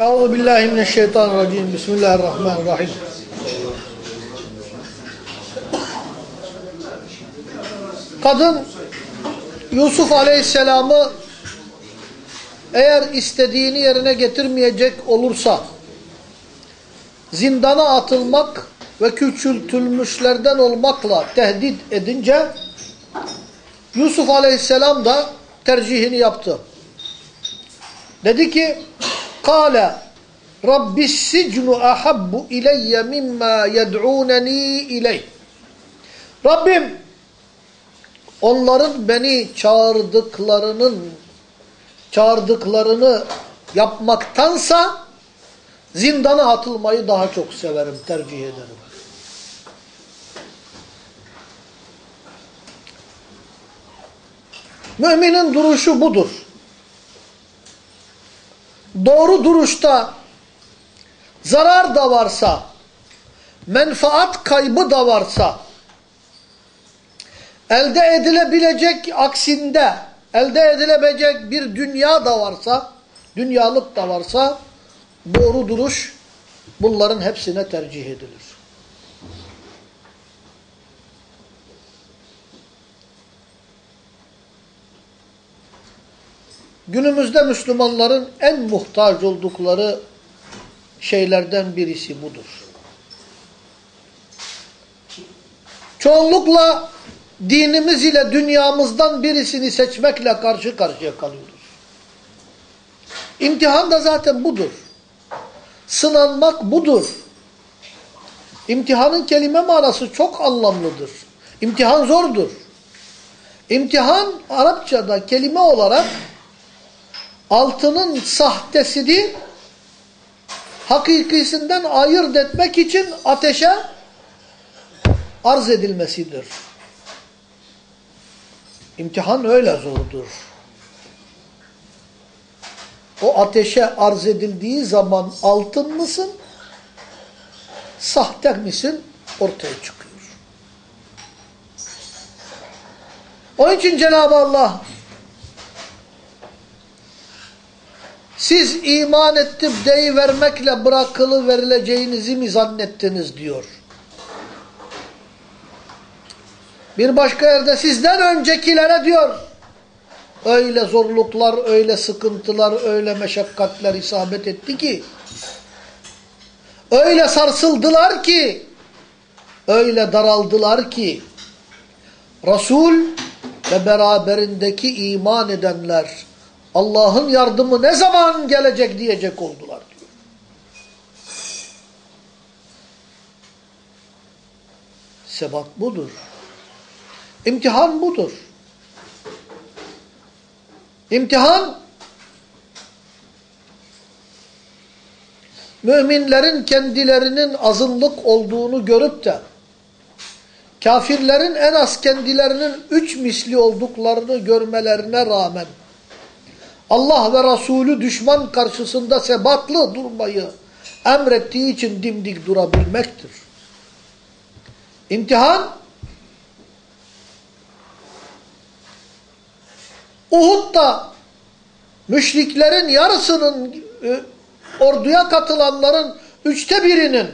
Euzu billahi mineşşeytanirracim. Bismillahirrahmanirrahim. Kadın Yusuf Aleyhisselam'ı eğer istediğini yerine getirmeyecek olursa zindana atılmak ve küçültülmüşlerden olmakla tehdit edince Yusuf Aleyhisselam da tercihini yaptı. Dedi ki Kale Rabbis sicnu ahabbu ileyye mimma yed'uneni ileyh. Rabbim onların beni çağırdıklarının çağırdıklarını yapmaktansa zindana atılmayı daha çok severim, tercih ederim. Müminin duruşu budur. Doğru duruşta zarar da varsa, menfaat kaybı da varsa, elde edilebilecek aksinde, elde edilebilecek bir dünya da varsa, dünyalık da varsa, doğru duruş bunların hepsine tercih edilir. Günümüzde Müslümanların en muhtaç oldukları şeylerden birisi budur. Çoğunlukla dinimiz ile dünyamızdan birisini seçmekle karşı karşıya kalıyoruz. İmtihan da zaten budur. Sınanmak budur. İmtihanın kelime manası çok anlamlıdır. İmtihan zordur. İmtihan Arapçada kelime olarak altının sahtesini hakikisinden ayırt etmek için ateşe arz edilmesidir. İmtihan öyle zordur. O ateşe arz edildiği zaman altın mısın, sahte misin ortaya çıkıyor. Onun için Cenab-ı Allah siz iman ettim deyivermekle bırakılı verileceğinizi mi zannettiniz diyor. Bir başka yerde sizden öncekilere diyor. Öyle zorluklar, öyle sıkıntılar, öyle meşakkatler isabet etti ki, öyle sarsıldılar ki, öyle daraldılar ki, Resul ve beraberindeki iman edenler, Allah'ın yardımı ne zaman gelecek diyecek oldular diyor. Sebat budur. İmtihan budur. İmtihan müminlerin kendilerinin azınlık olduğunu görüp de kafirlerin en az kendilerinin üç misli olduklarını görmelerine rağmen Allah ve Resulü düşman karşısında sebatlı durmayı emrettiği için dimdik durabilmektir. İmtihan Uhud'da müşriklerin yarısının e, orduya katılanların üçte birinin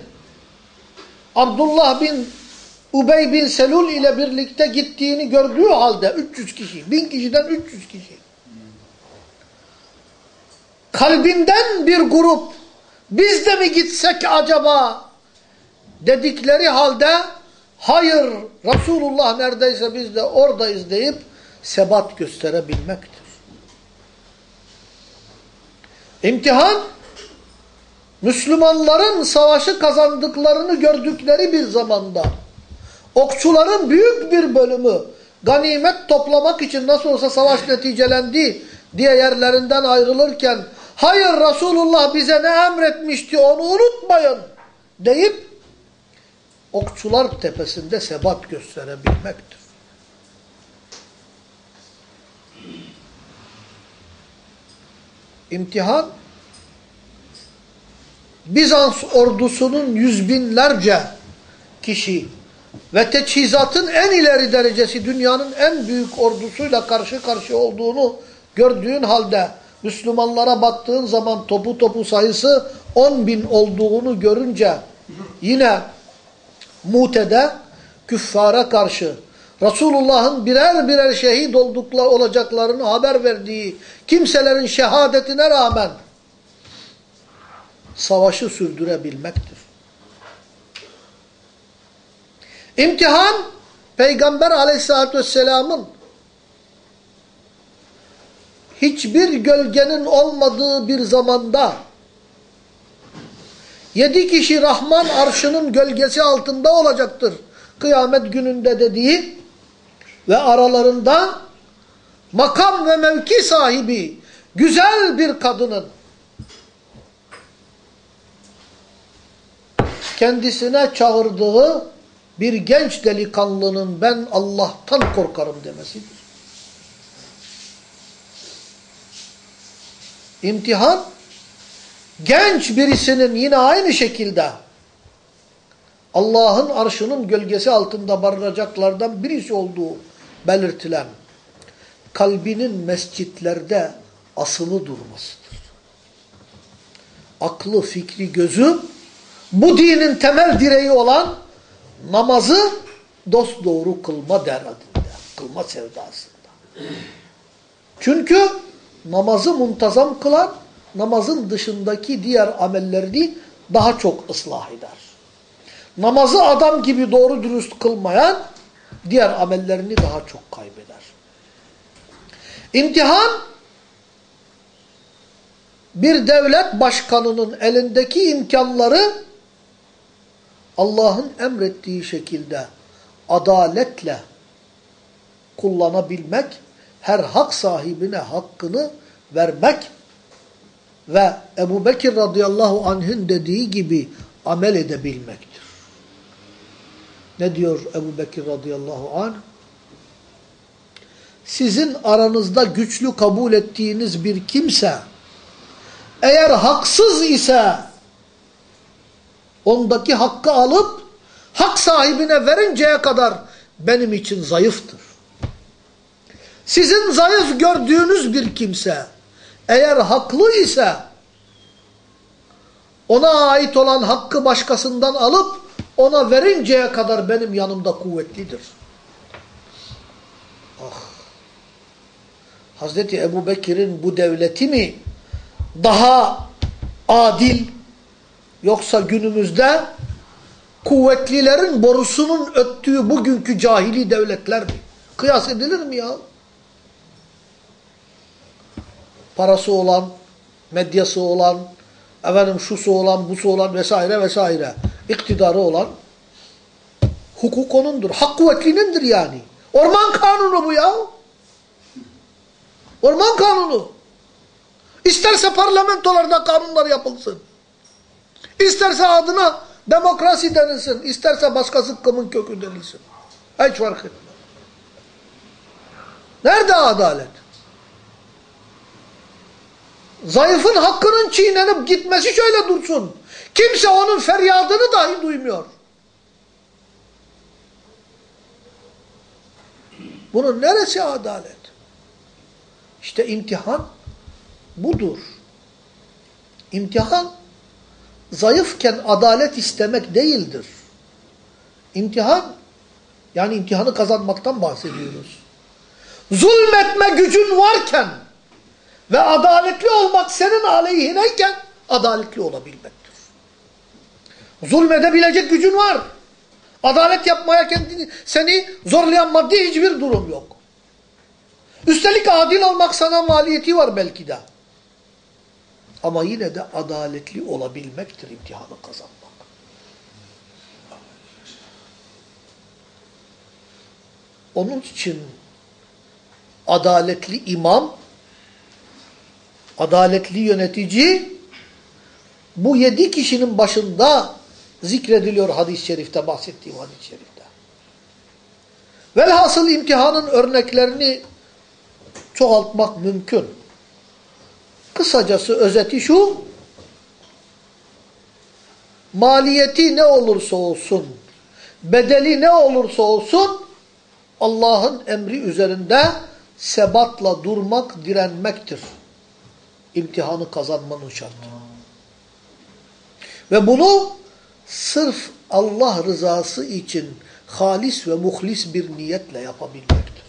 Abdullah bin Ubey bin Selul ile birlikte gittiğini gördüğü halde 300 kişi, 1000 kişiden 300 kişi. Kalbinden bir grup biz de mi gitsek acaba dedikleri halde hayır Resulullah neredeyse biz de oradayız deyip sebat gösterebilmektir. İmtihan, Müslümanların savaşı kazandıklarını gördükleri bir zamanda, okçuların büyük bir bölümü ganimet toplamak için nasıl olsa savaş neticelendi diye yerlerinden ayrılırken, hayır Resulullah bize ne emretmişti onu unutmayın deyip, okçular tepesinde sebat gösterebilmektir. İmtihan Bizans ordusunun yüz binlerce kişi ve teçhizatın en ileri derecesi dünyanın en büyük ordusuyla karşı karşıya olduğunu gördüğün halde Müslümanlara baktığın zaman topu topu sayısı 10 bin olduğunu görünce yine Mute'de küffara karşı Resulullah'ın birer birer şehit oldukları olacaklarını haber verdiği kimselerin şehadetine rağmen savaşı sürdürebilmektir. İmtihan Peygamber aleyhissalatü vesselamın hiçbir gölgenin olmadığı bir zamanda yedi kişi Rahman arşının gölgesi altında olacaktır. Kıyamet gününde dediği ve aralarında makam ve mevki sahibi güzel bir kadının kendisine çağırdığı bir genç delikanlının ben Allah'tan korkarım demesidir. İmtihan genç birisinin yine aynı şekilde Allah'ın arşının gölgesi altında barınacaklardan birisi olduğu belirtilen kalbinin mescitlerde asılı durmasıdır. Aklı, fikri, gözü bu dinin temel direği olan namazı dosdoğru kılma derdinde, kılma sevdasında. Çünkü namazı muntazam kılan, namazın dışındaki diğer amellerini daha çok ıslah eder. Namazı adam gibi doğru dürüst kılmayan, diğer amellerini daha çok kaybeder. İmtihan, bir devlet başkanının elindeki imkanları Allah'ın emrettiği şekilde adaletle kullanabilmek, her hak sahibine hakkını vermek ve Ebu Bekir radıyallahu anh'ın dediği gibi amel edebilmektir. Ne diyor Ebu Bekir radıyallahu anh? Sizin aranızda güçlü kabul ettiğiniz bir kimse eğer haksız ise ondaki hakkı alıp hak sahibine verinceye kadar benim için zayıftır. Sizin zayıf gördüğünüz bir kimse eğer haklı ise ona ait olan hakkı başkasından alıp ona verinceye kadar benim yanımda kuvvetlidir. Ah. Hazreti Ebu Bekir'in bu devleti mi daha adil yoksa günümüzde kuvvetlilerin borusunun öttüğü bugünkü cahili devletler mi? Kıyas edilir mi ya? Parası olan, medyası olan, efendim şusu olan, busu olan vesaire vesaire. iktidarı olan hukuk onundur. Hak kuvvetlinindir yani. Orman kanunu bu ya. Orman kanunu. İsterse parlamentolarda kanunlar yapılsın. İsterse adına demokrasi denilsin, isterse başka zıkkımın kökü denilsin. Hiç fark etmez. Nerede adalet? Zayıfın hakkının çiğnenip gitmesi şöyle dursun. Kimse onun feryadını dahi duymuyor. Bunun neresi adalet? İşte imtihan budur. İmtihan zayıfken adalet istemek değildir. İmtihan, yani imtihanı kazanmaktan bahsediyoruz. Zulmetme gücün varken ve adaletli olmak senin aleyhineyken adaletli olabilmektir. Zulmedebilecek gücün var. Adalet yapmaya kendini, seni zorlayan maddi hiçbir durum yok. Üstelik adil olmak sana maliyeti var belki de. Ama yine de adaletli olabilmektir imtihanı kazanmak. Onun için adaletli imam, adaletli yönetici bu yedi kişinin başında zikrediliyor hadis-i şerifte, bahsettiğim hadis-i şerifte. Velhasıl imtihanın örneklerini çoğaltmak mümkün. Kısacası özeti şu, maliyeti ne olursa olsun, bedeli ne olursa olsun, Allah'ın emri üzerinde sebatla durmak, direnmektir. İmtihanı kazanmanın şartı. Ve bunu sırf Allah rızası için halis ve muhlis bir niyetle yapabilmektir.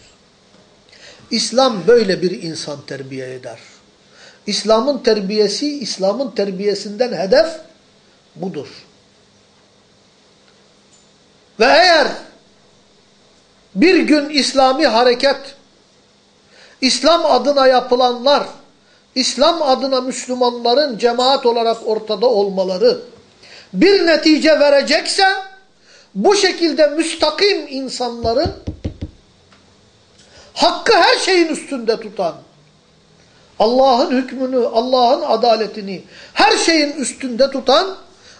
İslam böyle bir insan terbiye eder. İslam'ın terbiyesi, İslam'ın terbiyesinden hedef budur. Ve eğer bir gün İslami hareket, İslam adına yapılanlar, İslam adına Müslümanların cemaat olarak ortada olmaları bir netice verecekse bu şekilde müstakim insanların hakkı her şeyin üstünde tutan, Allah'ın hükmünü, Allah'ın adaletini her şeyin üstünde tutan,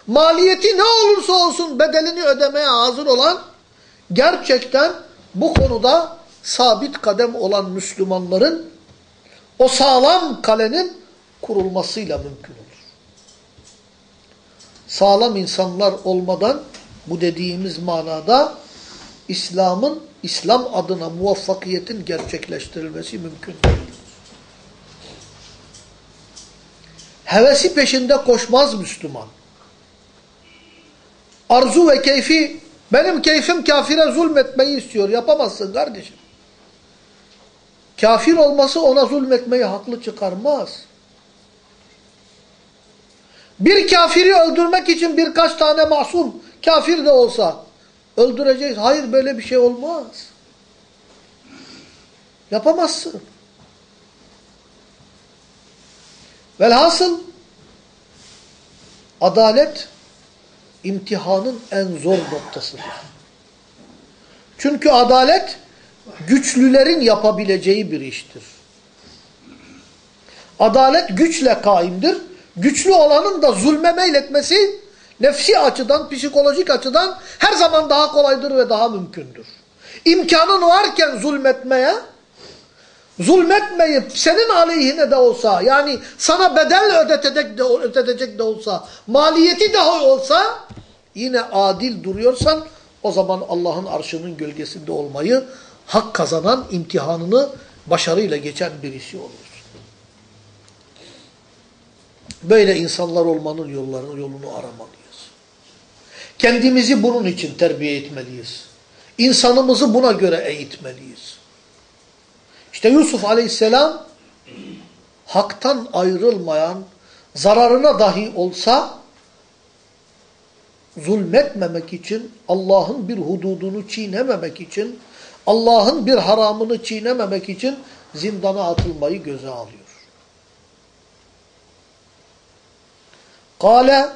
maliyeti ne olursa olsun bedelini ödemeye hazır olan, gerçekten bu konuda sabit kadem olan Müslümanların o sağlam kalenin kurulmasıyla mümkün olur. Sağlam insanlar olmadan bu dediğimiz manada İslam'ın, İslam adına muvaffakiyetin gerçekleştirilmesi mümkün değildir. Hevesi peşinde koşmaz Müslüman. Arzu ve keyfi, benim keyfim kafire zulmetmeyi istiyor. Yapamazsın kardeşim. Kafir olması ona zulmetmeyi haklı çıkarmaz. Bir kafiri öldürmek için birkaç tane masum kafir de olsa öldüreceğiz. Hayır böyle bir şey olmaz. Yapamazsın. Velhasıl adalet imtihanın en zor noktasıdır. Çünkü adalet güçlülerin yapabileceği bir iştir. Adalet güçle kaimdir. Güçlü olanın da zulme meyletmesi nefsi açıdan, psikolojik açıdan her zaman daha kolaydır ve daha mümkündür. İmkanın varken zulmetmeye, zulmetmeyip senin aleyhine de olsa, yani sana bedel ödetecek de, ödetecek de olsa, maliyeti dahi olsa, yine adil duruyorsan, o zaman Allah'ın arşının gölgesinde olmayı, hak kazanan, imtihanını başarıyla geçen birisi olur. Böyle insanlar olmanın yollarını, yolunu aramalıyız. Kendimizi bunun için terbiye etmeliyiz. İnsanımızı buna göre eğitmeliyiz. İşte Yusuf aleyhisselam haktan ayrılmayan, zararına dahi olsa zulmetmemek için, Allah'ın bir hududunu çiğnememek için, Allah'ın bir haramını çiğnememek için zindana atılmayı göze alıyor. Kale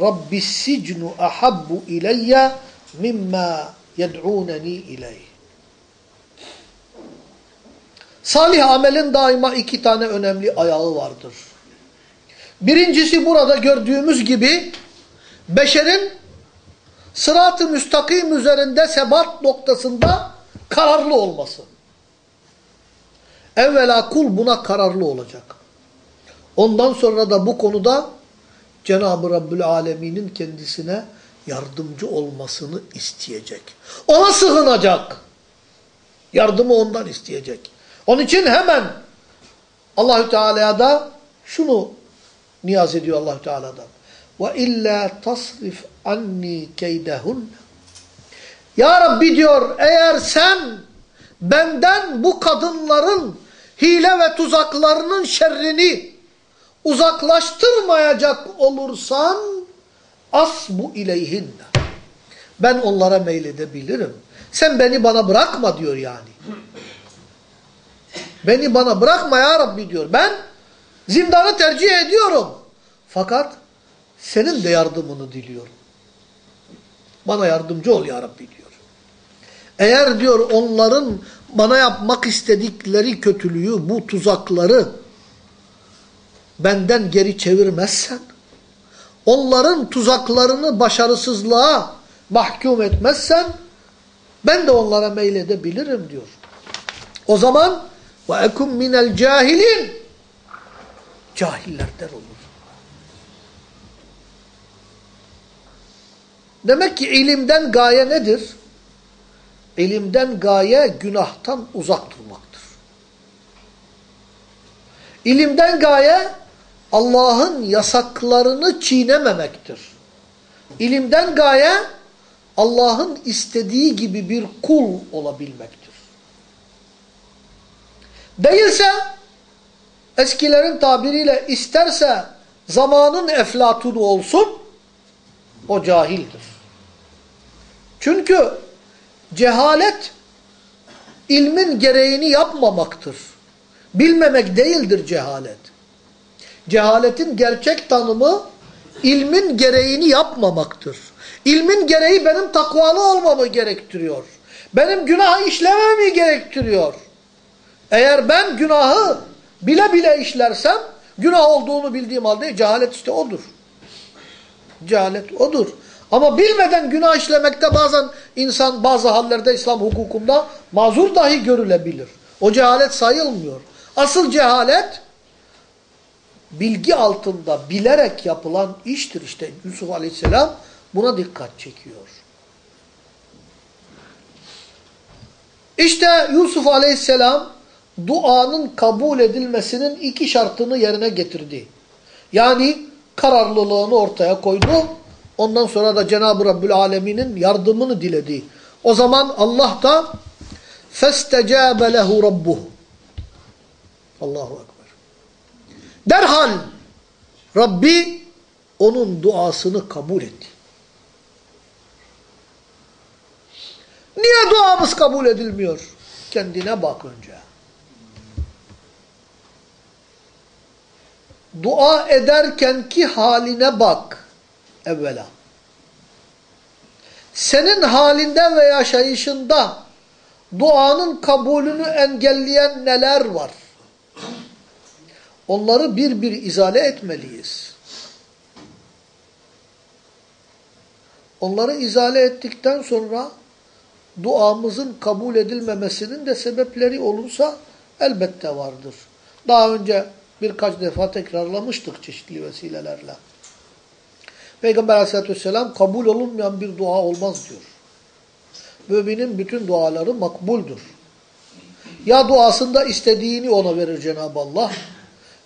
Rabbis sicnu ahabbu ileyye mimma yed'uneni ileyh. Salih amelin daima iki tane önemli ayağı vardır. Birincisi burada gördüğümüz gibi beşerin sırat-ı müstakim üzerinde sebat noktasında kararlı olması. Evvela kul buna kararlı olacak. Ondan sonra da bu konuda Cenab-ı Rabbül Alemin'in kendisine yardımcı olmasını isteyecek. Ona sığınacak. Yardımı ondan isteyecek. Onun için hemen Allahü Teala'ya da şunu niyaz ediyor Allahü Teala'dan. Ve illa tasrif anni keydehun. Ya Rabbi diyor eğer sen benden bu kadınların hile ve tuzaklarının şerrini uzaklaştırmayacak olursan as bu ileyhinne. Ben onlara meyledebilirim. Sen beni bana bırakma diyor yani. Beni bana bırakma ya Rabbi diyor. Ben zindanı tercih ediyorum. Fakat senin de yardımını diliyorum. Bana yardımcı ol ya Rabbi diyor. Eğer diyor onların bana yapmak istedikleri kötülüğü, bu tuzakları benden geri çevirmezsen, onların tuzaklarını başarısızlığa mahkum etmezsen, ben de onlara meyledebilirim diyor. O zaman ekum minel cahilin cahillerden olur. Demek ki ilimden gaye nedir? İlimden gaye günahtan uzak durmaktır. İlimden gaye Allah'ın yasaklarını çiğnememektir. İlimden gaye Allah'ın istediği gibi bir kul olabilmektir. Değilse eskilerin tabiriyle isterse zamanın eflatunu olsun o cahildir. Çünkü cehalet ilmin gereğini yapmamaktır. Bilmemek değildir cehalet. Cehaletin gerçek tanımı ilmin gereğini yapmamaktır. İlmin gereği benim takvalı olmamı gerektiriyor. Benim günah işlememi gerektiriyor. Eğer ben günahı bile bile işlersem günah olduğunu bildiğim halde cehalet işte odur. Cehalet odur. Ama bilmeden günah işlemekte bazen insan bazı hallerde İslam hukukunda mazur dahi görülebilir. O cehalet sayılmıyor. Asıl cehalet bilgi altında bilerek yapılan iştir işte. Yusuf Aleyhisselam buna dikkat çekiyor. İşte Yusuf Aleyhisselam duanın kabul edilmesinin iki şartını yerine getirdi. Yani kararlılığını ortaya koydu. Ondan sonra da Cenab-ı Rabbül Alemin'in yardımını diledi. O zaman Allah da فَاسْتَجَابَ لَهُ رَبُّهُ Allahu Ekber. Derhal Rabbi onun duasını kabul etti. Niye duamız kabul edilmiyor? Kendine bak önce. Dua ederken ki haline bak evvela. Senin halinde ve yaşayışında duanın kabulünü engelleyen neler var? Onları bir bir izale etmeliyiz. Onları izale ettikten sonra duamızın kabul edilmemesinin de sebepleri olursa elbette vardır. Daha önce birkaç defa tekrarlamıştık çeşitli vesilelerle. Peygamber aleyhissalatü vesselam kabul olunmayan bir dua olmaz diyor. Müminin bütün duaları makbuldür. Ya duasında istediğini ona verir Cenab-ı Allah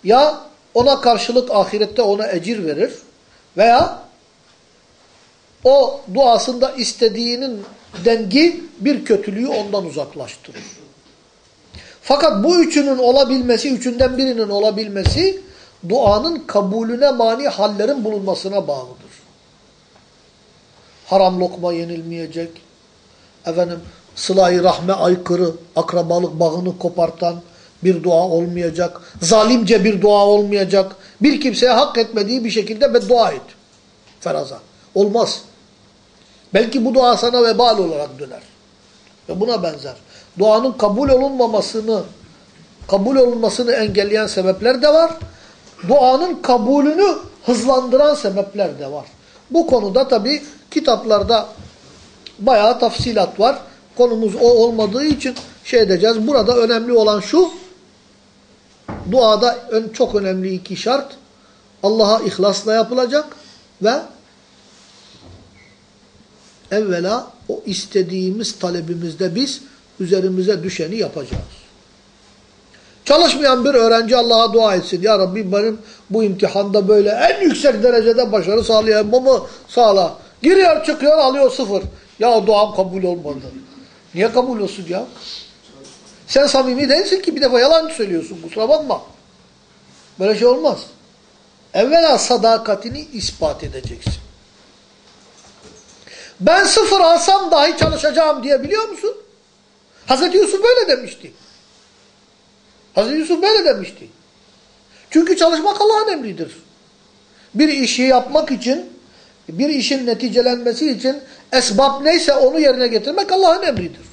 ya ona karşılık ahirette ona ecir verir veya o duasında istediğinin dengi bir kötülüğü ondan uzaklaştırır. Fakat bu üçünün olabilmesi, üçünden birinin olabilmesi duanın kabulüne mani hallerin bulunmasına bağlıdır. Haram lokma yenilmeyecek, efendim sıla rahme aykırı, akrabalık bağını kopartan bir dua olmayacak, zalimce bir dua olmayacak, bir kimseye hak etmediği bir şekilde beddua et. Feraza. Olmaz. Belki bu dua sana vebal olarak döner. Ve buna benzer. Duanın kabul olunmamasını, kabul olunmasını engelleyen sebepler de var. Duanın kabulünü hızlandıran sebepler de var. Bu konuda tabi kitaplarda bayağı tafsilat var. Konumuz o olmadığı için şey edeceğiz. Burada önemli olan şu, duada çok önemli iki şart. Allah'a ihlasla yapılacak ve evvela o istediğimiz talebimizde biz üzerimize düşeni yapacağız. Çalışmayan bir öğrenci Allah'a dua etsin. Ya Rabbi benim bu imtihanda böyle en yüksek derecede başarı sağlayamamı sağla. Giriyor çıkıyor alıyor sıfır. Ya duam kabul olmadı. Niye kabul olsun ya? Sen samimi değilsin ki bir defa yalan söylüyorsun kusura bakma. Böyle şey olmaz. Evvela sadakatini ispat edeceksin. Ben sıfır alsam dahi çalışacağım diye biliyor musun? Hazreti Yusuf böyle demişti. Hazreti Yusuf böyle demişti. Çünkü çalışmak Allah'ın emridir. Bir işi yapmak için, bir işin neticelenmesi için esbab neyse onu yerine getirmek Allah'ın emridir.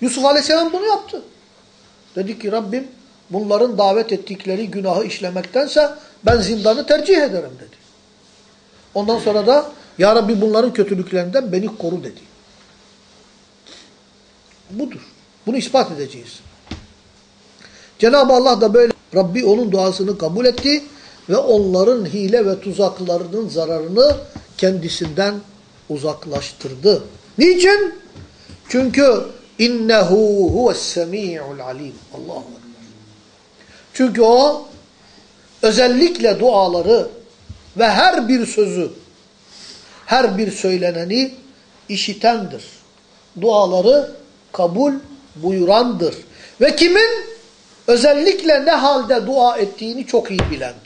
Yusuf Aleyhisselam bunu yaptı. Dedi ki Rabbim bunların davet ettikleri günahı işlemektense ben zindanı tercih ederim dedi. Ondan sonra da Ya Rabbi bunların kötülüklerinden beni koru dedi. Budur. Bunu ispat edeceğiz. Cenab-ı Allah da böyle Rabbi onun duasını kabul etti ve onların hile ve tuzaklarının zararını kendisinden uzaklaştırdı. Niçin? Çünkü innehu huves semi'ul alim. Allahu Ekber. Çünkü o özellikle duaları ve her bir sözü, her bir söyleneni işitendir. Duaları kabul buyurandır. Ve kimin özellikle ne halde dua ettiğini çok iyi bilendir.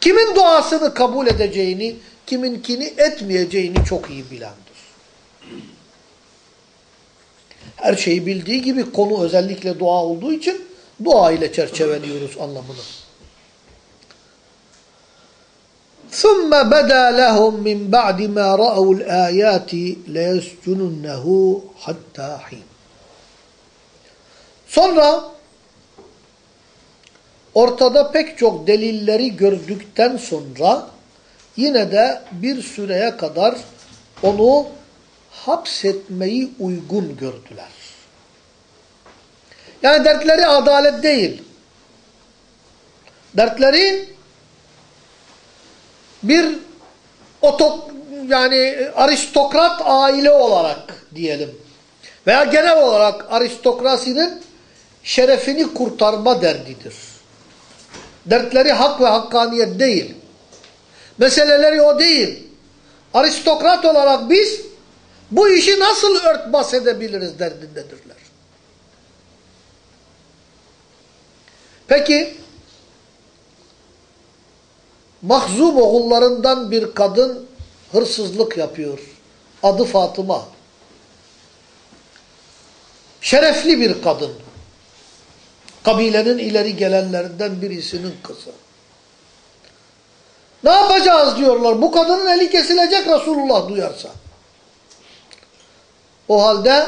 Kimin duasını kabul edeceğini, kiminkini etmeyeceğini çok iyi bilendir. Her şeyi bildiği gibi konu özellikle dua olduğu için dua ile çerçeveliyoruz anlamını. ثُمَّ بَدَى لَهُمْ مِنْ بَعْدِ مَا رَأَوُا الْآيَاتِ لَيَسْجُنُنَّهُ حَتَّى حِينَ Sonra ortada pek çok delilleri gördükten sonra yine de bir süreye kadar onu hapsetmeyi uygun gördüler. Yani dertleri adalet değil. Dertleri bir otok yani aristokrat aile olarak diyelim veya genel olarak aristokrasinin şerefini kurtarma derdidir. Dertleri hak ve hakkaniyet değil. Meseleleri o değil. Aristokrat olarak biz bu işi nasıl örtbas edebiliriz derdindedirler. Peki mahzum oğullarından bir kadın hırsızlık yapıyor. Adı Fatıma. Şerefli bir kadın. Kabilenin ileri gelenlerinden birisinin kızı. Ne yapacağız diyorlar. Bu kadının eli kesilecek Resulullah duyarsa. O halde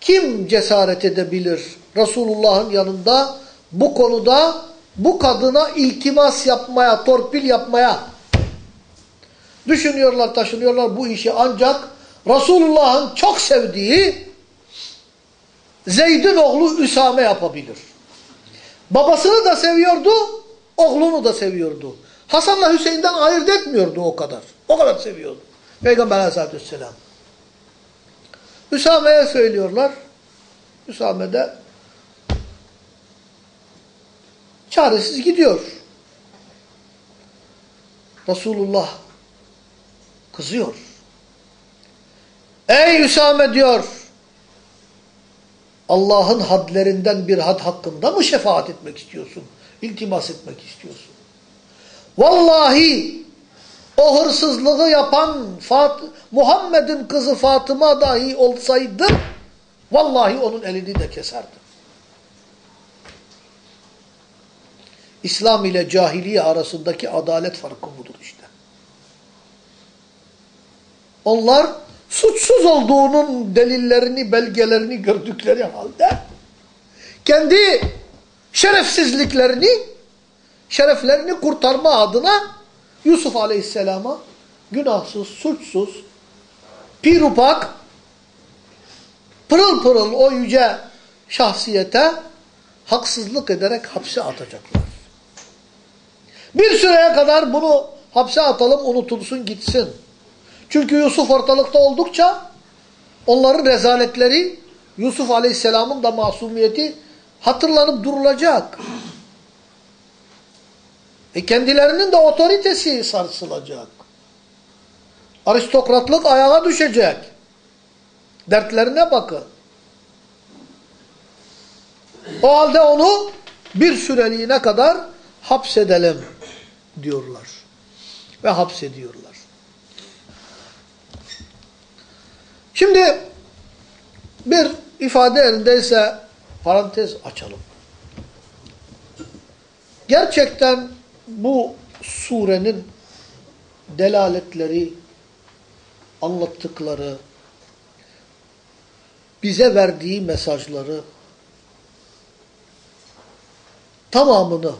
kim cesaret edebilir Resulullah'ın yanında bu konuda bu kadına iltimas yapmaya, torpil yapmaya düşünüyorlar, taşınıyorlar bu işi ancak Resulullah'ın çok sevdiği Zeyd'in oğlu Üsame yapabilir. Babasını da seviyordu, oğlunu da seviyordu. Hasan'la Hüseyin'den ayırt etmiyordu o kadar. O kadar seviyordu. Peygamber aleyhissalatü vesselam. Üsame'ye söylüyorlar. Üsame de çaresiz gidiyor. Resulullah kızıyor. Ey Üsame diyor. Allah'ın hadlerinden bir had hakkında mı şefaat etmek istiyorsun? İltimas etmek istiyorsun? Vallahi o hırsızlığı yapan Fat Muhammed'in kızı Fatıma dahi olsaydı vallahi onun elini de keserdi. İslam ile cahiliye arasındaki adalet farkı budur işte. Onlar suçsuz olduğunun delillerini, belgelerini gördükleri halde kendi şerefsizliklerini, şereflerini kurtarma adına Yusuf Aleyhisselam'a günahsız, suçsuz, pirupak, pırıl pırıl o yüce şahsiyete haksızlık ederek hapse atacaklar. Bir süreye kadar bunu hapse atalım, unutulsun, gitsin. Çünkü Yusuf ortalıkta oldukça onların rezaletleri, Yusuf Aleyhisselam'ın da masumiyeti hatırlanıp durulacak. E kendilerinin de otoritesi sarsılacak. Aristokratlık ayağa düşecek. Dertlerine bakın. O halde onu bir süreliğine kadar hapsedelim diyorlar. Ve hapsediyorlar. Şimdi bir ifade elindeyse parantez açalım. Gerçekten bu surenin delaletleri, anlattıkları, bize verdiği mesajları tamamını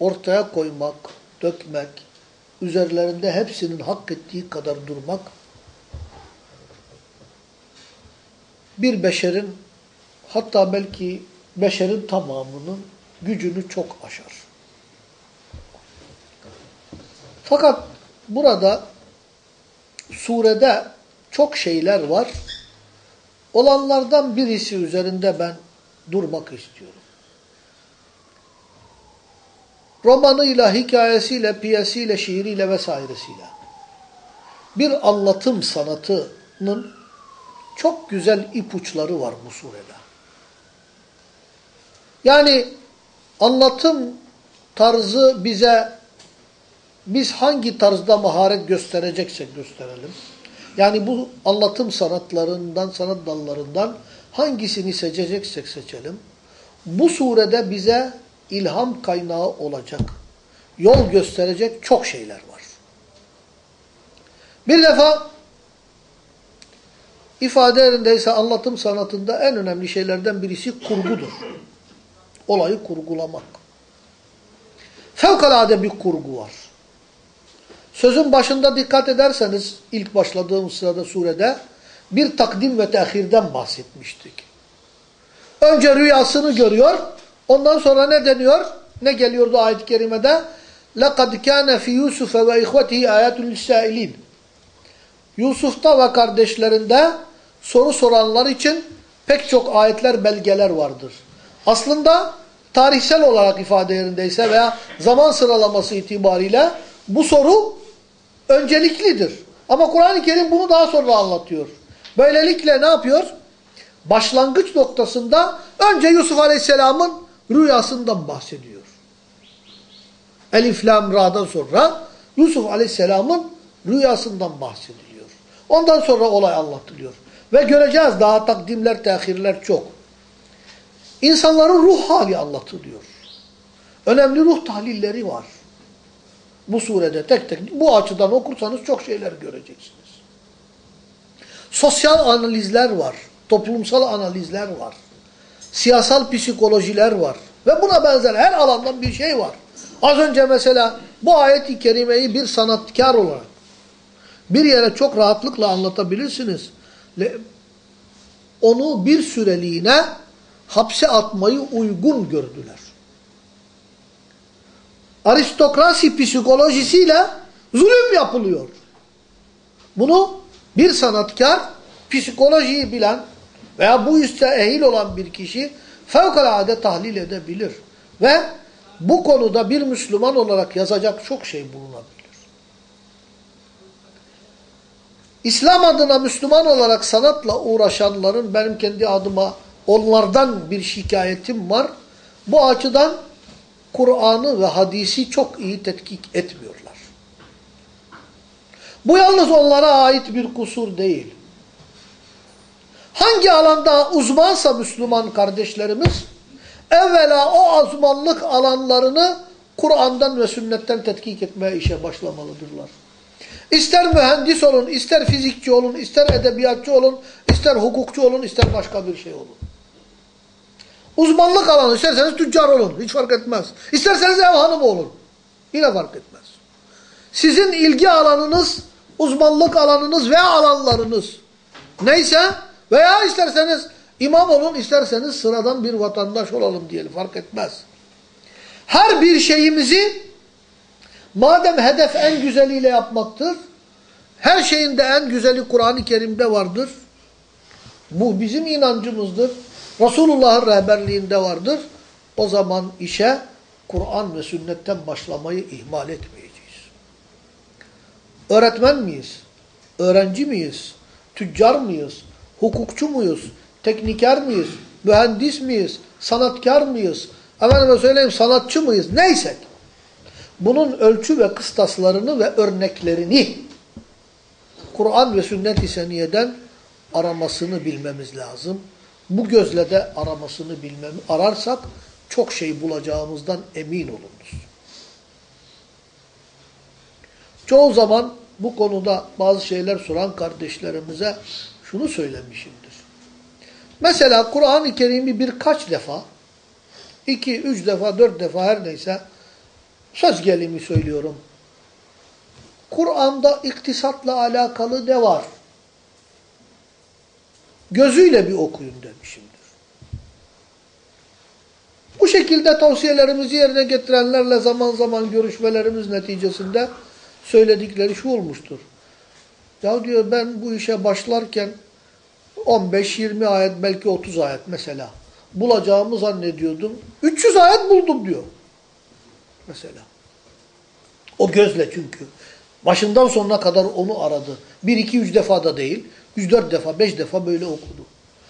ortaya koymak, dökmek, üzerlerinde hepsinin hak ettiği kadar durmak bir beşerin hatta belki beşerin tamamının gücünü çok aşar. Fakat burada surede çok şeyler var. Olanlardan birisi üzerinde ben durmak istiyorum. romanıyla, hikayesiyle, piyesiyle, şiiriyle vesairesiyle bir anlatım sanatının çok güzel ipuçları var bu surede. Yani anlatım tarzı bize biz hangi tarzda maharet göstereceksek gösterelim. Yani bu anlatım sanatlarından, sanat dallarından hangisini seçeceksek seçelim. Bu surede bize ilham kaynağı olacak, yol gösterecek çok şeyler var. Bir defa ifade yerindeyse anlatım sanatında en önemli şeylerden birisi kurgudur. Olayı kurgulamak. Fevkalade bir kurgu var. Sözün başında dikkat ederseniz ilk başladığım sırada surede bir takdim ve tehirden bahsetmiştik. Önce rüyasını görüyor. Ondan sonra ne deniyor? Ne geliyordu ayet-i kerimede? لَقَدْ كَانَ فِي يُوسُفَ وَاِخْوَتِهِ آيَاتٌ لِلسَّائِلِينَ Yusuf'ta ve kardeşlerinde soru soranlar için pek çok ayetler, belgeler vardır. Aslında tarihsel olarak ifade yerindeyse veya zaman sıralaması itibariyle bu soru önceliklidir. Ama Kur'an-ı Kerim bunu daha sonra anlatıyor. Böylelikle ne yapıyor? Başlangıç noktasında önce Yusuf Aleyhisselam'ın rüyasından bahsediyor. Elif, Lam, Ra'dan sonra Yusuf Aleyhisselam'ın rüyasından bahsediliyor. Ondan sonra olay anlatılıyor. Ve göreceğiz daha takdimler, tehirler çok. İnsanların ruh hali anlatılıyor. Önemli ruh tahlilleri var. Bu surede tek tek bu açıdan okursanız çok şeyler göreceksiniz. Sosyal analizler var. Toplumsal analizler var. Siyasal psikolojiler var. Ve buna benzer her alandan bir şey var. Az önce mesela bu ayet-i kerimeyi bir sanatkar olarak bir yere çok rahatlıkla anlatabilirsiniz. Onu bir süreliğine hapse atmayı uygun gördüler. Aristokrasi psikolojisiyle zulüm yapılıyor. Bunu bir sanatkar, psikolojiyi bilen veya bu üste ehil olan bir kişi fevkalade tahlil edebilir. Ve bu konuda bir Müslüman olarak yazacak çok şey bulunabilir. İslam adına Müslüman olarak sanatla uğraşanların benim kendi adıma onlardan bir şikayetim var. Bu açıdan Kur'an'ı ve hadisi çok iyi tetkik etmiyorlar. Bu yalnız onlara ait bir kusur değil. Hangi alanda uzmansa Müslüman kardeşlerimiz, evvela o uzmanlık alanlarını Kur'an'dan ve sünnetten tetkik etmeye işe başlamalıdırlar. İster mühendis olun, ister fizikçi olun, ister edebiyatçı olun, ister hukukçu olun, ister başka bir şey olun. Uzmanlık alanı isterseniz tüccar olun, hiç fark etmez. İsterseniz ev hanımı olun, yine fark etmez. Sizin ilgi alanınız, uzmanlık alanınız veya alanlarınız neyse veya isterseniz imam olun, isterseniz sıradan bir vatandaş olalım diyelim, fark etmez. Her bir şeyimizi Madem hedef en güzeliyle yapmaktır, her şeyin de en güzeli Kur'an-ı Kerim'de vardır. Bu bizim inancımızdır. Resulullah'ın rehberliğinde vardır. O zaman işe Kur'an ve sünnetten başlamayı ihmal etmeyeceğiz. Öğretmen miyiz? Öğrenci miyiz? Tüccar mıyız? Hukukçu muyuz? Tekniker miyiz? Mühendis miyiz? Sanatkar mıyız? Efendime söyleyeyim sanatçı mıyız? Neysek bunun ölçü ve kıstaslarını ve örneklerini Kur'an ve sünnet-i seniyeden aramasını bilmemiz lazım. Bu gözle de aramasını bilmem ararsak çok şey bulacağımızdan emin olunuz. Çoğu zaman bu konuda bazı şeyler soran kardeşlerimize şunu söylemişimdir. Mesela Kur'an-ı Kerim'i birkaç defa, iki, üç defa, dört defa her neyse söz gelimi söylüyorum. Kur'an'da iktisatla alakalı ne var? Gözüyle bir okuyun demişimdir. Bu şekilde tavsiyelerimizi yerine getirenlerle zaman zaman görüşmelerimiz neticesinde söyledikleri şu olmuştur. Ya diyor ben bu işe başlarken 15-20 ayet belki 30 ayet mesela bulacağımı zannediyordum. 300 ayet buldum diyor. Mesela. O gözle çünkü. Başından sonuna kadar onu aradı. Bir, iki, üç defa da değil. Üç, dört defa, beş defa böyle okudu.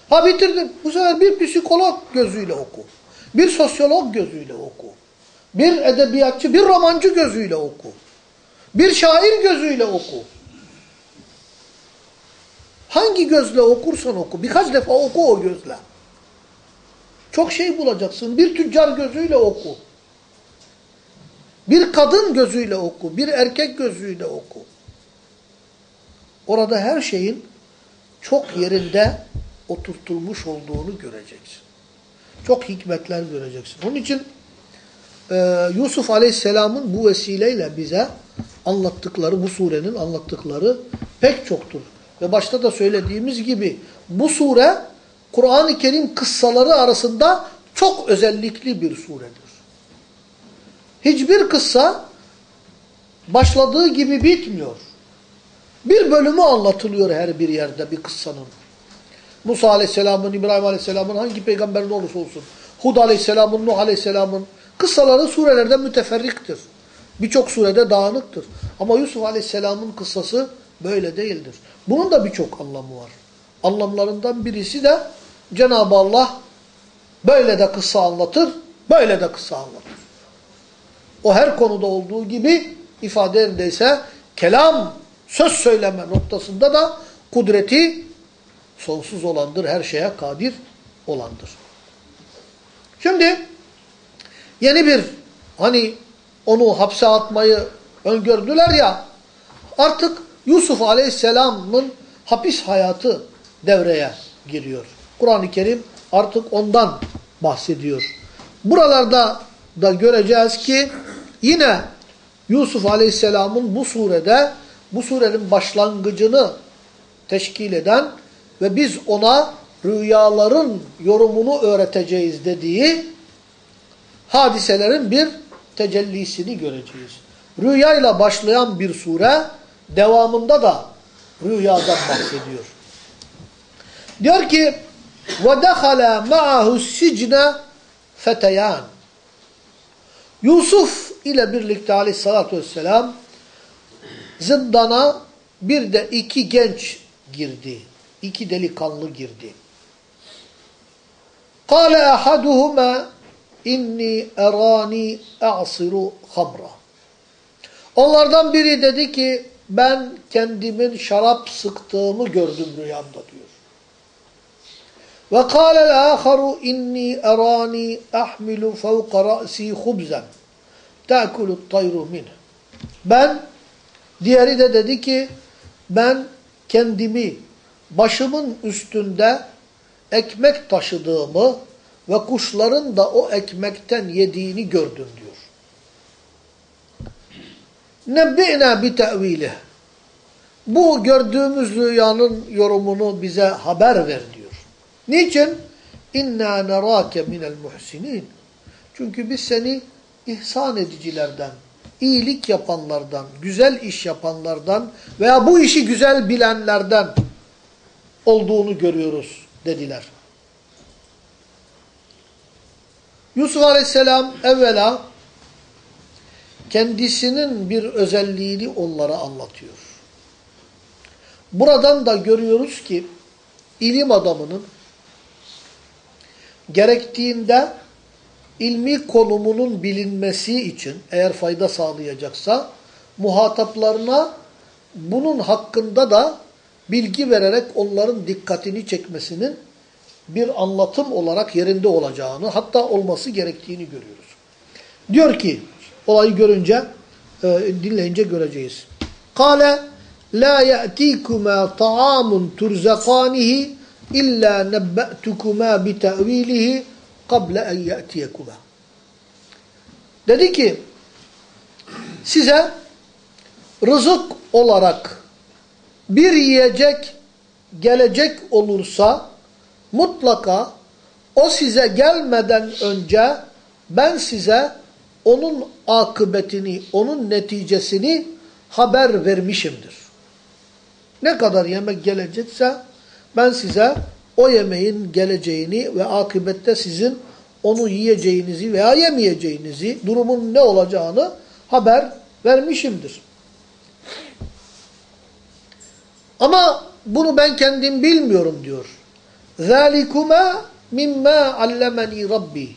Ha bitirdim. Bu sefer bir psikolog gözüyle oku. Bir sosyolog gözüyle oku. Bir edebiyatçı, bir romancı gözüyle oku. Bir şair gözüyle oku. Hangi gözle okursan oku. Birkaç defa oku o gözle. Çok şey bulacaksın. Bir tüccar gözüyle oku. Bir kadın gözüyle oku. Bir erkek gözüyle oku. Orada her şeyin çok yerinde oturtulmuş olduğunu göreceksin. Çok hikmetler göreceksin. Onun için e, Yusuf Aleyhisselam'ın bu vesileyle bize anlattıkları, bu surenin anlattıkları pek çoktur. Ve başta da söylediğimiz gibi bu sure Kur'an-ı Kerim kıssaları arasında çok özellikli bir suredir. Hiçbir kıssa başladığı gibi bitmiyor. Bir bölümü anlatılıyor her bir yerde bir kıssanın. Musa Aleyhisselam'ın, İbrahim Aleyhisselam'ın hangi peygamberin olursa olsun, Hud Aleyhisselam'ın, Nuh Aleyhisselam'ın kıssaları surelerde müteferriktir. Birçok surede dağınıktır. Ama Yusuf Aleyhisselam'ın kıssası böyle değildir. Bunun da birçok anlamı var. Anlamlarından birisi de Cenab-ı Allah böyle de kıssa anlatır, böyle de kıssa anlatır. O her konuda olduğu gibi ifade edildiyse kelam, söz söyleme noktasında da kudreti sonsuz olandır, her şeye kadir olandır. Şimdi yeni bir hani onu hapse atmayı öngördüler ya artık Yusuf Aleyhisselam'ın hapis hayatı devreye giriyor. Kur'an-ı Kerim artık ondan bahsediyor. Buralarda da göreceğiz ki yine Yusuf Aleyhisselam'ın bu surede bu surenin başlangıcını teşkil eden ve biz ona rüyaların yorumunu öğreteceğiz dediği hadiselerin bir tecellisini göreceğiz. Rüyayla başlayan bir sure devamında da rüyadan bahsediyor. Diyor ki وَدَخَلَ مَعَهُ السِّجْنَ فَتَيَانِ Yusuf ile birlikte aleyhissalatü vesselam zindana bir de iki genç girdi. İki delikanlı girdi. قَالَ أَحَدُهُمَا inni erani a'siru hamra. Onlardan biri dedi ki ben kendimin şarap sıktığımı gördüm rüyamda diyor. Ve kâlel âkharu inni erani ahmilu fevka ra'si hubzen te'kulut tayru minh. Ben diğeri de dedi ki ben kendimi başımın üstünde ekmek taşıdığımı ve kuşların da o ekmekten yediğini gördüm diyor. Nebbi'na bi te'vilih. Bu gördüğümüz rüyanın yorumunu bize haber ver diyor. Niçin? İnna nerake minel muhsinin. Çünkü biz seni ihsan edicilerden, iyilik yapanlardan, güzel iş yapanlardan veya bu işi güzel bilenlerden olduğunu görüyoruz dediler. Yusuf Aleyhisselam evvela kendisinin bir özelliğini onlara anlatıyor. Buradan da görüyoruz ki ilim adamının gerektiğinde ilmi konumunun bilinmesi için eğer fayda sağlayacaksa muhataplarına bunun hakkında da bilgi vererek onların dikkatini çekmesinin bir anlatım olarak yerinde olacağını hatta olması gerektiğini görüyoruz. Diyor ki olayı görünce e, dinleyince göreceğiz. Kale la ya'tikuma ta'amun turzakanihi illa nebbe'tukuma bi ta'vilihi qabla en ya'tiyekuma. Dedi ki size rızık olarak bir yiyecek gelecek olursa mutlaka o size gelmeden önce ben size onun akıbetini, onun neticesini haber vermişimdir. Ne kadar yemek gelecekse ben size o yemeğin geleceğini ve akıbette sizin onu yiyeceğinizi veya yemeyeceğinizi, durumun ne olacağını haber vermişimdir. Ama bunu ben kendim bilmiyorum diyor. ذَٰلِكُمَا مِمَّا عَلَّمَنِي Rabbi.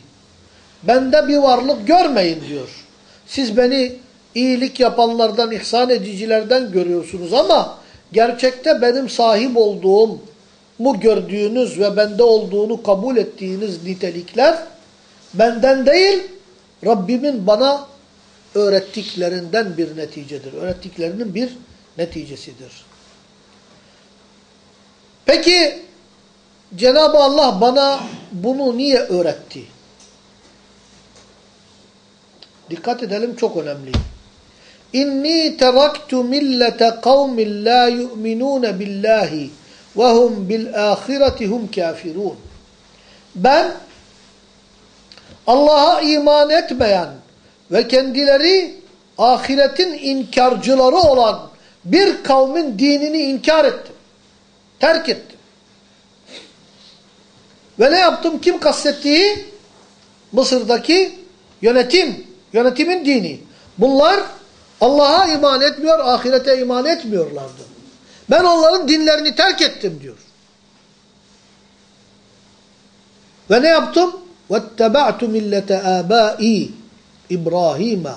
Bende bir varlık görmeyin diyor. Siz beni iyilik yapanlardan, ihsan edicilerden görüyorsunuz ama gerçekte benim sahip olduğum mu gördüğünüz ve bende olduğunu kabul ettiğiniz nitelikler benden değil, Rabbimin bana öğrettiklerinden bir neticedir. Öğrettiklerinin bir neticesidir. Peki Cenab-ı Allah bana bunu niye öğretti? Dikkat edelim çok önemli. İnni teraktu millete kavmin la yu'minun billahi bil ahireti hum kafirun. Ben Allah'a iman etmeyen ve kendileri ahiretin inkarcıları olan bir kavmin dinini inkar ettim. Terk ettim. Ve ne yaptım? Kim kastettiği? Mısır'daki yönetim. Yönetimin dini. Bunlar Allah'a iman etmiyor, ahirete iman etmiyorlardı. Ben onların dinlerini terk ettim diyor. Ve ne yaptım? وَاتَّبَعْتُ مِلَّةَ آبَائِي İbrahim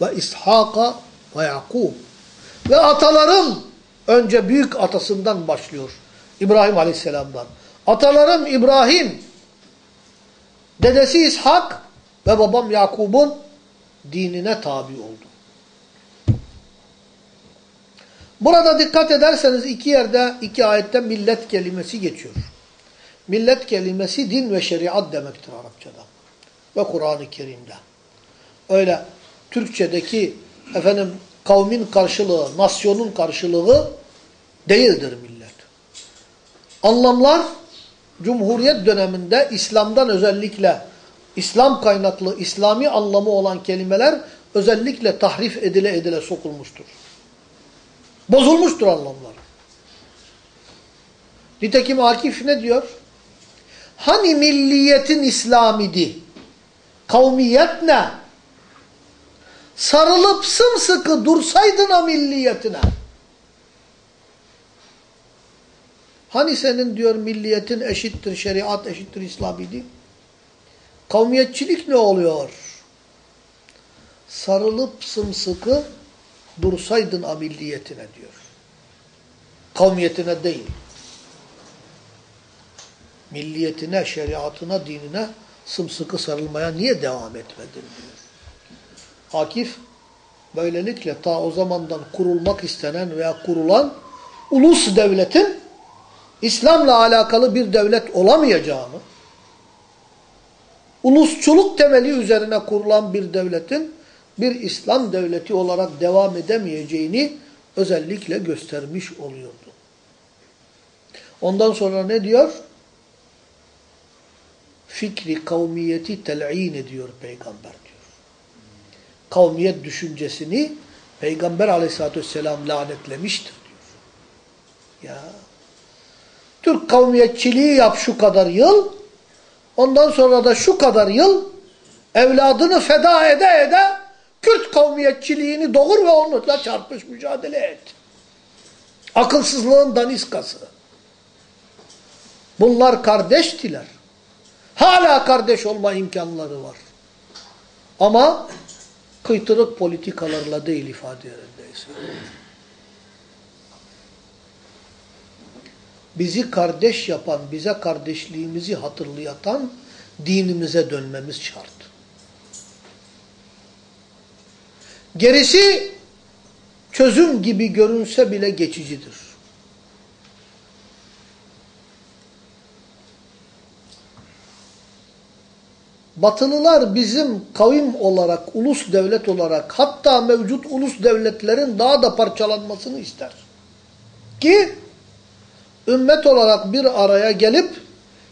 ve İshak'a ve Yakub. Ve atalarım önce büyük atasından başlıyor. İbrahim Aleyhisselam'dan. Atalarım İbrahim, dedesi İshak ve babam Yakub'un dinine tabi oldu. Burada dikkat ederseniz iki yerde, iki ayette millet kelimesi geçiyor. Millet kelimesi din ve şeriat demektir Arapçada ve Kur'an-ı Kerim'de. Öyle Türkçedeki efendim kavmin karşılığı, nasyonun karşılığı değildir millet. Anlamlar Cumhuriyet döneminde İslam'dan özellikle İslam kaynaklı, İslami anlamı olan kelimeler özellikle tahrif edile edile sokulmuştur. Bozulmuştur anlamlar. Nitekim Akif ne diyor? Hani milliyetin İslamidi? Kavmiyet ne? Sarılıp sımsıkı dursaydın o milliyetine. Hani senin diyor milliyetin eşittir, şeriat eşittir İslamidi? Kavmiyetçilik ne oluyor? Sarılıp sımsıkı dursaydın amilliyetine diyor. Kavmiyetine değil. Milliyetine, şeriatına, dinine sımsıkı sarılmaya niye devam etmedin diyor. Akif böylelikle ta o zamandan kurulmak istenen veya kurulan ulus devletin İslam'la alakalı bir devlet olamayacağını, ulusçuluk temeli üzerine kurulan bir devletin bir İslam devleti olarak devam edemeyeceğini özellikle göstermiş oluyordu. Ondan sonra ne diyor? Fikri kavmiyeti tel'in ediyor peygamber diyor. Kavmiyet düşüncesini peygamber aleyhissalatü vesselam lanetlemiştir diyor. Ya Türk kavmiyetçiliği yap şu kadar yıl ondan sonra da şu kadar yıl evladını feda ede ede Kürt kavmiyetçiliğini doğur ve onunla çarpış mücadele et. Akılsızlığın daniskası. Bunlar kardeştiler. Hala kardeş olma imkanları var. Ama kıytırık politikalarla değil ifade yerindeyse. Bizi kardeş yapan, bize kardeşliğimizi hatırlayatan dinimize dönmemiz şart. Gerisi çözüm gibi görünse bile geçicidir. Batılılar bizim kavim olarak, ulus devlet olarak hatta mevcut ulus devletlerin daha da parçalanmasını ister. Ki ümmet olarak bir araya gelip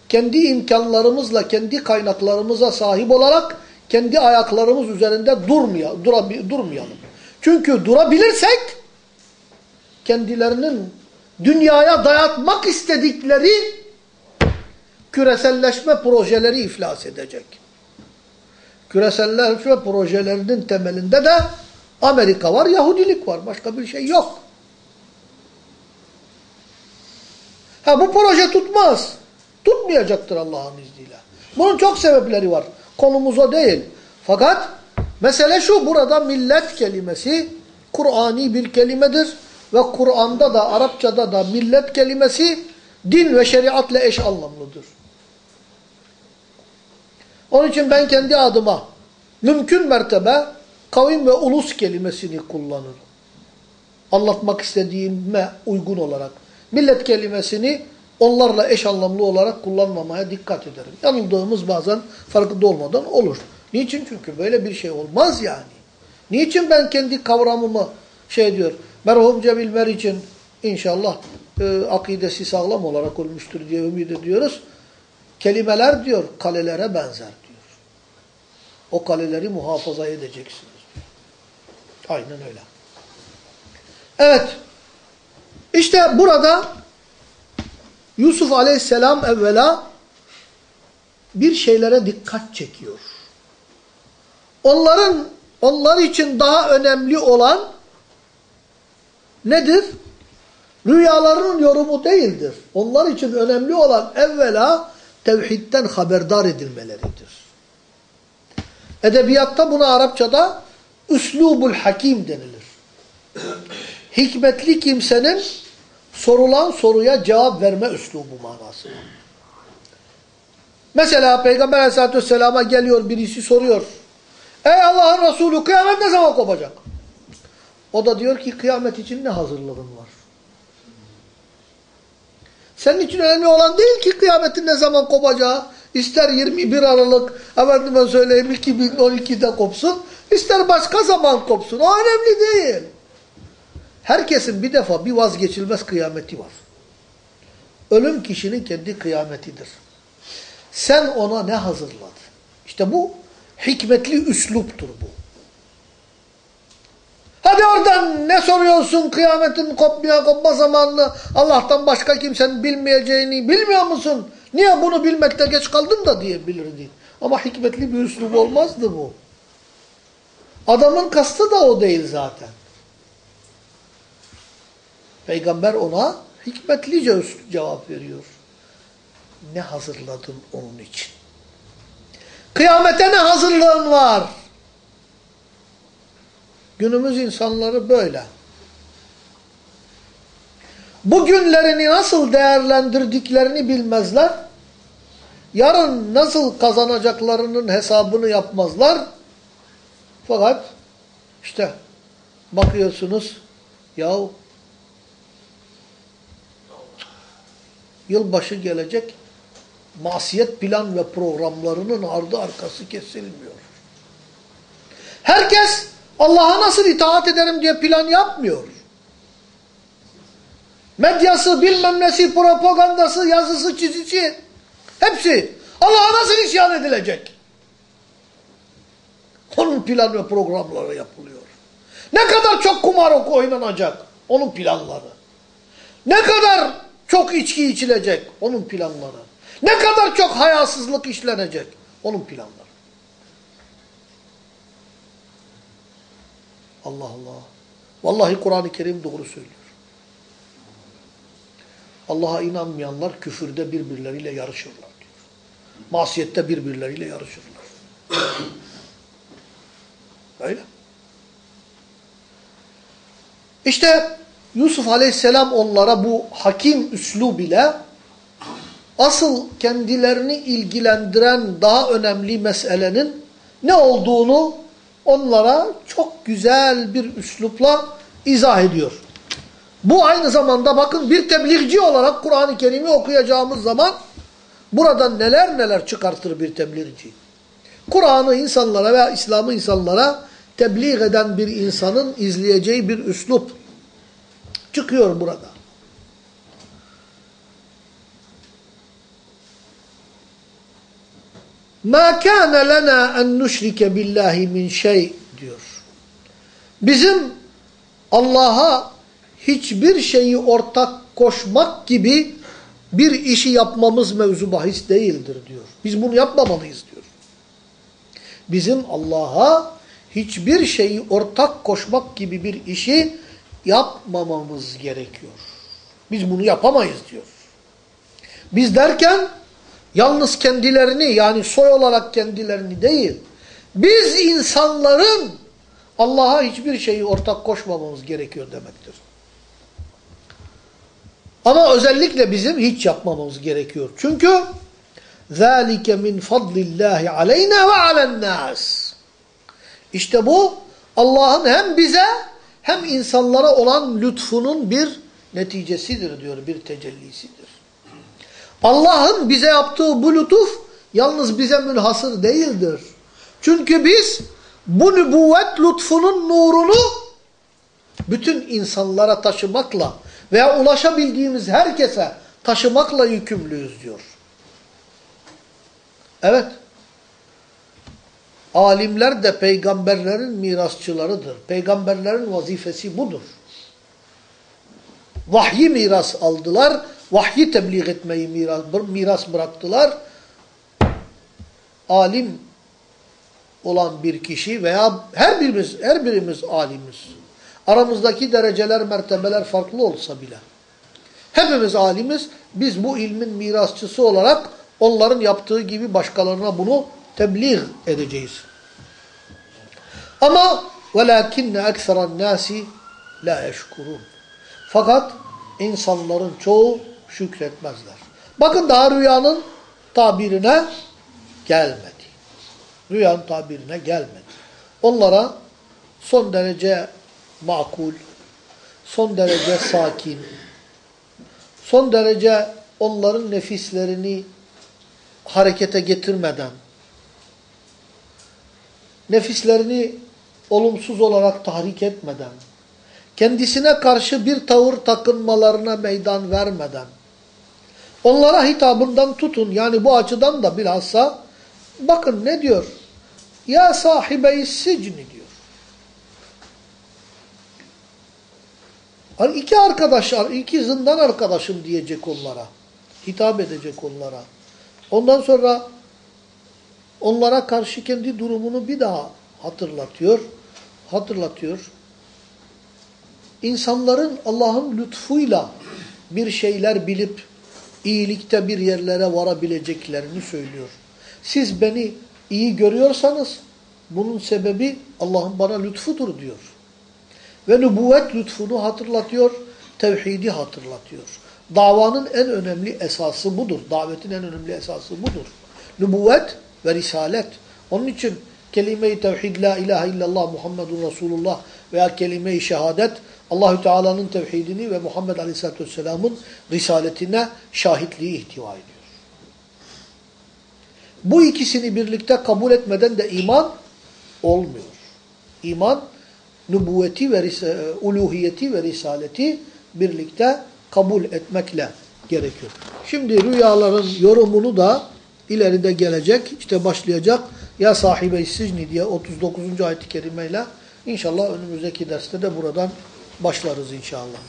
kendi imkanlarımızla, kendi kaynaklarımıza sahip olarak kendi ayaklarımız üzerinde durmaya, durmayalım. Çünkü durabilirsek kendilerinin dünyaya dayatmak istedikleri küreselleşme projeleri iflas edecek. küreselleşme projelerinin temelinde de Amerika var, Yahudilik var. Başka bir şey yok. Ha bu proje tutmaz. Tutmayacaktır Allah'ın izniyle. Bunun çok sebepleri var. Konumuz o değil. Fakat mesele şu, burada millet kelimesi Kur'ani bir kelimedir. Ve Kur'an'da da Arapçada da millet kelimesi din ve şeriatla eş anlamlıdır. Onun için ben kendi adıma mümkün mertebe kavim ve ulus kelimesini kullanırım. Anlatmak istediğime uygun olarak. Millet kelimesini onlarla eş anlamlı olarak kullanmamaya dikkat ederim. Yanıldığımız bazen farkında olmadan olur. Niçin? Çünkü böyle bir şey olmaz yani. Niçin ben kendi kavramımı şey diyor, merhum Cemil Meriç'in inşallah e, akidesi sağlam olarak olmuştur diye ümit ediyoruz. Kelimeler diyor kalelere benzer diyor. O kaleleri muhafaza edeceksiniz. Aynen öyle. Evet. İşte burada Yusuf aleyhisselam evvela bir şeylere dikkat çekiyor. Onların, onlar için daha önemli olan nedir? Rüyalarının yorumu değildir. Onlar için önemli olan evvela tevhidden haberdar edilmeleridir. Edebiyatta buna Arapçada üslubul hakim denilir. Hikmetli kimsenin sorulan soruya cevap verme üslubu manası. Mesela Peygamber aleyhissalatü vesselama geliyor birisi soruyor. Ey Allah'ın Resulü kıyamet ne zaman kopacak? O da diyor ki kıyamet için ne hazırlığın var? Senin için önemli olan değil ki kıyametin ne zaman kopacağı. İster 21 Aralık, efendime söyleyeyim 2012'de kopsun, ister başka zaman kopsun. O önemli değil. Herkesin bir defa bir vazgeçilmez kıyameti var. Ölüm kişinin kendi kıyametidir. Sen ona ne hazırladın? İşte bu hikmetli üsluptur bu. Hadi oradan ne soruyorsun kıyametin kopmaya kopma zamanını Allah'tan başka kimsenin bilmeyeceğini bilmiyor musun? Niye bunu bilmekte geç kaldın da diyebilirdi. Ama hikmetli bir üslup olmazdı bu. Adamın kastı da o değil zaten. Peygamber ona hikmetlice cevap veriyor. Ne hazırladın onun için? Kıyamete ne hazırlığın var? Günümüz insanları böyle. Bugünlerini nasıl değerlendirdiklerini bilmezler. Yarın nasıl kazanacaklarının hesabını yapmazlar. Fakat işte bakıyorsunuz yahu yılbaşı gelecek masiyet plan ve programlarının ardı arkası kesilmiyor. Herkes Allah'a nasıl itaat ederim diye plan yapmıyor. Medyası, bilmem nesi, propagandası, yazısı, çizisi hepsi Allah'a nasıl isyan edilecek? Onun plan ve programları yapılıyor. Ne kadar çok kumar oynanacak? Onun planları. Ne kadar çok içki içilecek? Onun planları. Ne kadar çok hayasızlık işlenecek? Onun planları. Allah Allah. Vallahi Kur'an-ı Kerim doğru söylüyor. Allah'a inanmayanlar küfürde birbirleriyle yarışırlar diyor. Masiyette birbirleriyle yarışırlar. Öyle. İşte Yusuf Aleyhisselam onlara bu hakim üslub ile asıl kendilerini ilgilendiren daha önemli meselenin ne olduğunu onlara çok güzel bir üslupla izah ediyor. Bu aynı zamanda bakın bir tebliğci olarak Kur'an-ı Kerim'i okuyacağımız zaman buradan neler neler çıkartır bir tebliğci. Kur'an'ı insanlara veya İslam'ı insanlara tebliğ eden bir insanın izleyeceği bir üslup çıkıyor burada. Ma kana lana en nüşrike billahi min şey diyor. Bizim Allah'a hiçbir şeyi ortak koşmak gibi bir işi yapmamız mevzu bahis değildir diyor. Biz bunu yapmamalıyız diyor. Bizim Allah'a hiçbir şeyi ortak koşmak gibi bir işi yapmamamız gerekiyor. Biz bunu yapamayız diyor. Biz derken yalnız kendilerini yani soy olarak kendilerini değil, biz insanların Allah'a hiçbir şeyi ortak koşmamamız gerekiyor demektir. Ama özellikle bizim hiç yapmamamız gerekiyor. Çünkü ذَٰلِكَ مِنْ فَضْلِ اللّٰهِ عَلَيْنَا وَعَلَى النَّاسِ İşte bu Allah'ın hem bize hem insanlara olan lütfunun bir neticesidir diyor, bir tecellisidir. Allah'ın bize yaptığı bu lütuf yalnız bize münhasır değildir. Çünkü biz bu nübüvvet lütfunun nurunu bütün insanlara taşımakla veya ulaşabildiğimiz herkese taşımakla yükümlüyüz diyor. Evet. Alimler de peygamberlerin mirasçılarıdır. Peygamberlerin vazifesi budur. Vahyi miras aldılar. Vahyi tebliğ etmeyi miras, miras bıraktılar. Alim olan bir kişi veya her birimiz, her birimiz alimiz. Aramızdaki dereceler, mertebeler farklı olsa bile. Hepimiz alimiz. Biz bu ilmin mirasçısı olarak onların yaptığı gibi başkalarına bunu tebliğ edeceğiz. Ama وَلَاكِنَّ اَكْثَرَ النَّاسِ لَا يَشْكُرُونَ Fakat insanların çoğu şükretmezler. Bakın daha rüyanın tabirine gelmedi. Rüyanın tabirine gelmedi. Onlara son derece makul, son derece sakin, son derece onların nefislerini harekete getirmeden, nefislerini olumsuz olarak tahrik etmeden, kendisine karşı bir tavır takınmalarına meydan vermeden, onlara hitabından tutun. Yani bu açıdan da bilhassa bakın ne diyor? Ya sahibeyi sicni diyor. Hani iki arkadaşlar, iki zindan arkadaşım diyecek onlara. Hitap edecek onlara. Ondan sonra onlara karşı kendi durumunu bir daha hatırlatıyor. Hatırlatıyor. İnsanların Allah'ın lütfuyla bir şeyler bilip iyilikte bir yerlere varabileceklerini söylüyor. Siz beni iyi görüyorsanız bunun sebebi Allah'ın bana lütfudur diyor. Ve nübüvvet lütfunu hatırlatıyor, tevhidi hatırlatıyor. Davanın en önemli esası budur. Davetin en önemli esası budur. Nübüvvet ve risalet. Onun için kelime-i tevhid la ilahe illallah Muhammedun Resulullah veya kelime-i şehadet Allahü Teala'nın tevhidini ve Muhammed Aleyhisselatü Vesselam'ın risaletine şahitliği ihtiva ediyor. Bu ikisini birlikte kabul etmeden de iman olmuyor. İman, nübüvveti ve uluhiyeti ve risaleti birlikte kabul etmekle gerekiyor. Şimdi rüyaların yorumunu da ileride gelecek, işte başlayacak. Ya sahibe sicni diye 39. ayet-i kerimeyle inşallah önümüzdeki derste de buradan başlarız inşallah.